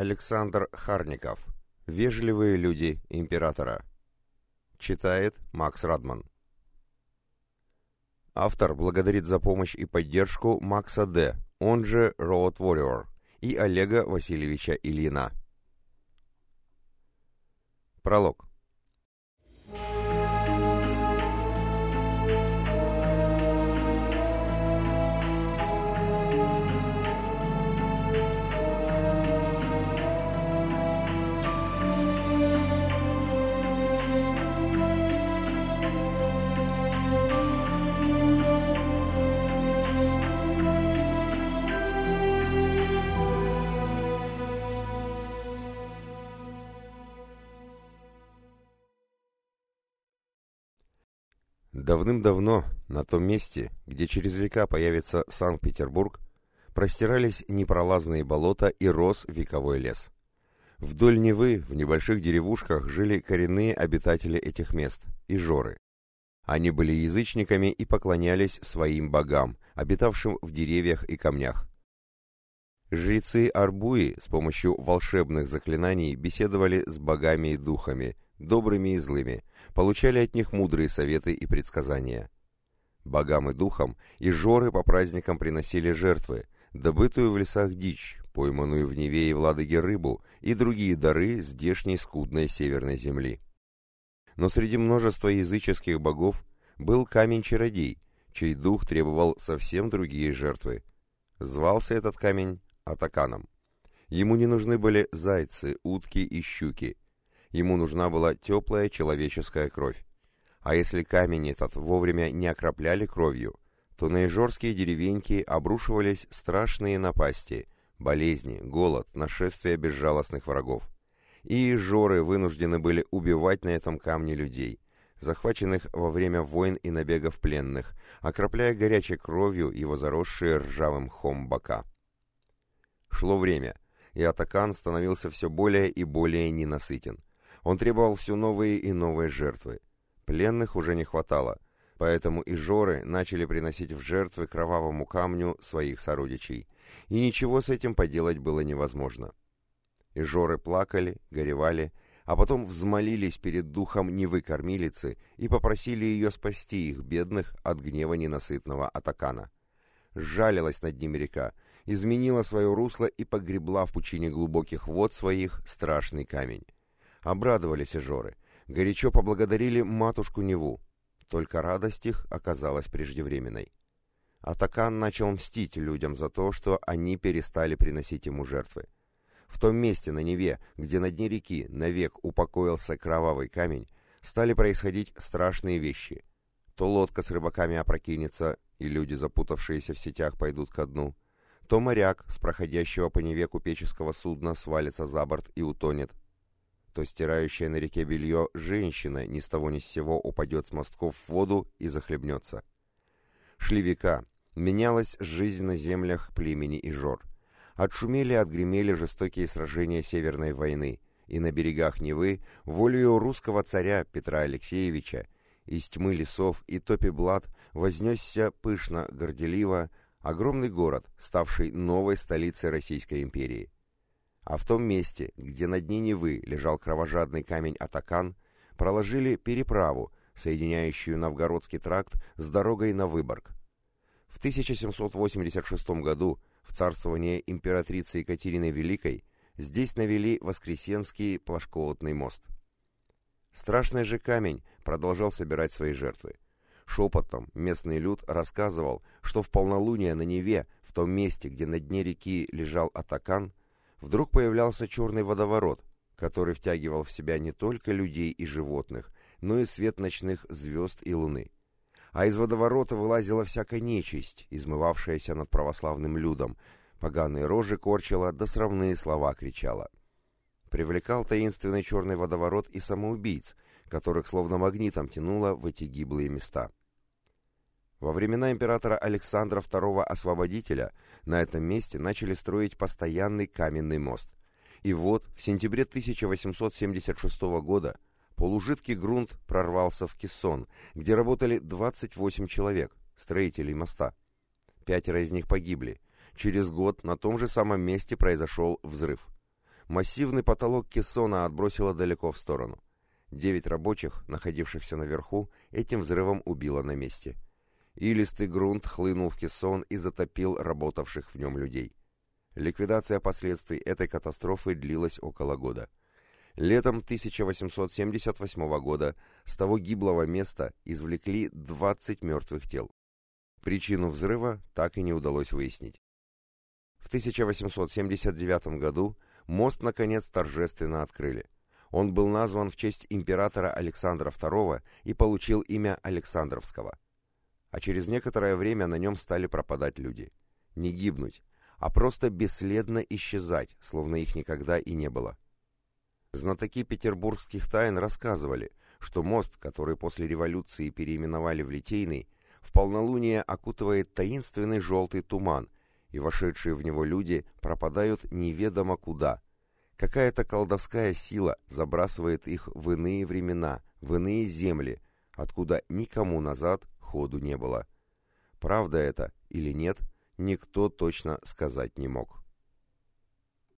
Александр Харников. Вежливые люди императора. Читает Макс Радман. Автор благодарит за помощь и поддержку Макса Д., он же Road Warrior, и Олега Васильевича Ильина. Пролог. Давным-давно, на том месте, где через века появится Санкт-Петербург, простирались непролазные болота и рос вековой лес. Вдоль Невы в небольших деревушках жили коренные обитатели этих мест – ижоры. Они были язычниками и поклонялись своим богам, обитавшим в деревьях и камнях. Жрецы Арбуи с помощью волшебных заклинаний беседовали с богами и духами, добрыми и злыми, получали от них мудрые советы и предсказания. Богам и духам и жоры по праздникам приносили жертвы, добытую в лесах дичь, пойманную в Неве и в Ладоге рыбу и другие дары здешней скудной северной земли. Но среди множества языческих богов был камень-чародей, чей дух требовал совсем другие жертвы. Звался этот камень Атаканом. Ему не нужны были зайцы, утки и щуки – Ему нужна была теплая человеческая кровь. А если камень этот вовремя не окропляли кровью, то на ижорские деревеньки обрушивались страшные напасти, болезни, голод, нашествия безжалостных врагов. И ижоры вынуждены были убивать на этом камне людей, захваченных во время войн и набегов пленных, окропляя горячей кровью его заросшие ржавым хом бока. Шло время, и Атакан становился все более и более ненасытен – он требовал все новые и новые жертвы. Пленных уже не хватало, поэтому и жоры начали приносить в жертвы кровавому камню своих сородичей, и ничего с этим поделать было невозможно. И жоры плакали, горевали, а потом взмолились перед духом Невы-кормилицы и попросили ее спасти их, бедных, от гнева ненасытного Атакана. Сжалилась над ними река, изменила свое русло и погребла в пучине глубоких вод своих страшный камень. Обрадовались и жоры, горячо поблагодарили матушку Неву. Только радость их оказалась преждевременной. Атакан начал мстить людям за то, что они перестали приносить ему жертвы. В том месте на Неве, где на дне реки навек упокоился кровавый камень, стали происходить страшные вещи. То лодка с рыбаками опрокинется, и люди, запутавшиеся в сетях, пойдут ко дну, то моряк с проходящего по Неве купеческого судна свалится за борт и утонет, то стирающая на реке белье женщина ни с того ни с сего упадет с мостков в воду и захлебнется. Шли века, менялась жизнь на землях племени Ижор. Отшумели, отгремели жестокие сражения Северной войны, и на берегах Невы волею русского царя Петра Алексеевича из тьмы лесов и топи блат вознесся пышно, горделиво, огромный город, ставший новой столицей Российской империи. А в том месте, где на дне Невы лежал кровожадный камень Атакан, проложили переправу, соединяющую Новгородский тракт с дорогой на Выборг. В 1786 году, в царствование императрицы Екатерины Великой, здесь навели Воскресенский плашкоутный мост. Страшный же камень продолжал собирать свои жертвы. Шепотом местный люд рассказывал, что в полнолуние на Неве, в том месте, где на дне реки лежал Атакан, вдруг появлялся черный водоворот, который втягивал в себя не только людей и животных, но и свет ночных звезд и луны. А из водоворота вылазила всякая нечисть, измывавшаяся над православным людом, поганые рожи корчила, да срамные слова кричала. Привлекал таинственный черный водоворот и самоубийц, которых словно магнитом тянуло в эти гиблые места. Во времена императора Александра II Освободителя на этом месте начали строить постоянный каменный мост. И вот в сентябре 1876 года полужидкий грунт прорвался в Кессон, где работали 28 человек, строителей моста. Пятеро из них погибли. Через год на том же самом месте произошел взрыв. Массивный потолок кессона отбросило далеко в сторону. Девять рабочих, находившихся наверху, этим взрывом убило на месте. Илистый грунт хлынул в кессон и затопил работавших в нем людей. Ликвидация последствий этой катастрофы длилась около года. Летом 1878 года с того гиблого места извлекли 20 мертвых тел. Причину взрыва так и не удалось выяснить. В 1879 году мост наконец торжественно открыли. Он был назван в честь императора Александра II и получил имя Александровского. А через некоторое время на нем стали пропадать люди. Не гибнуть, а просто бесследно исчезать, словно их никогда и не было. Знатоки петербургских тайн рассказывали, что мост, который после революции переименовали в Литейный, в полнолуние окутывает таинственный желтый туман, и вошедшие в него люди пропадают неведомо куда – Какая-то колдовская сила забрасывает их в иные времена, в иные земли, откуда никому назад ходу не было. Правда это или нет, никто точно сказать не мог.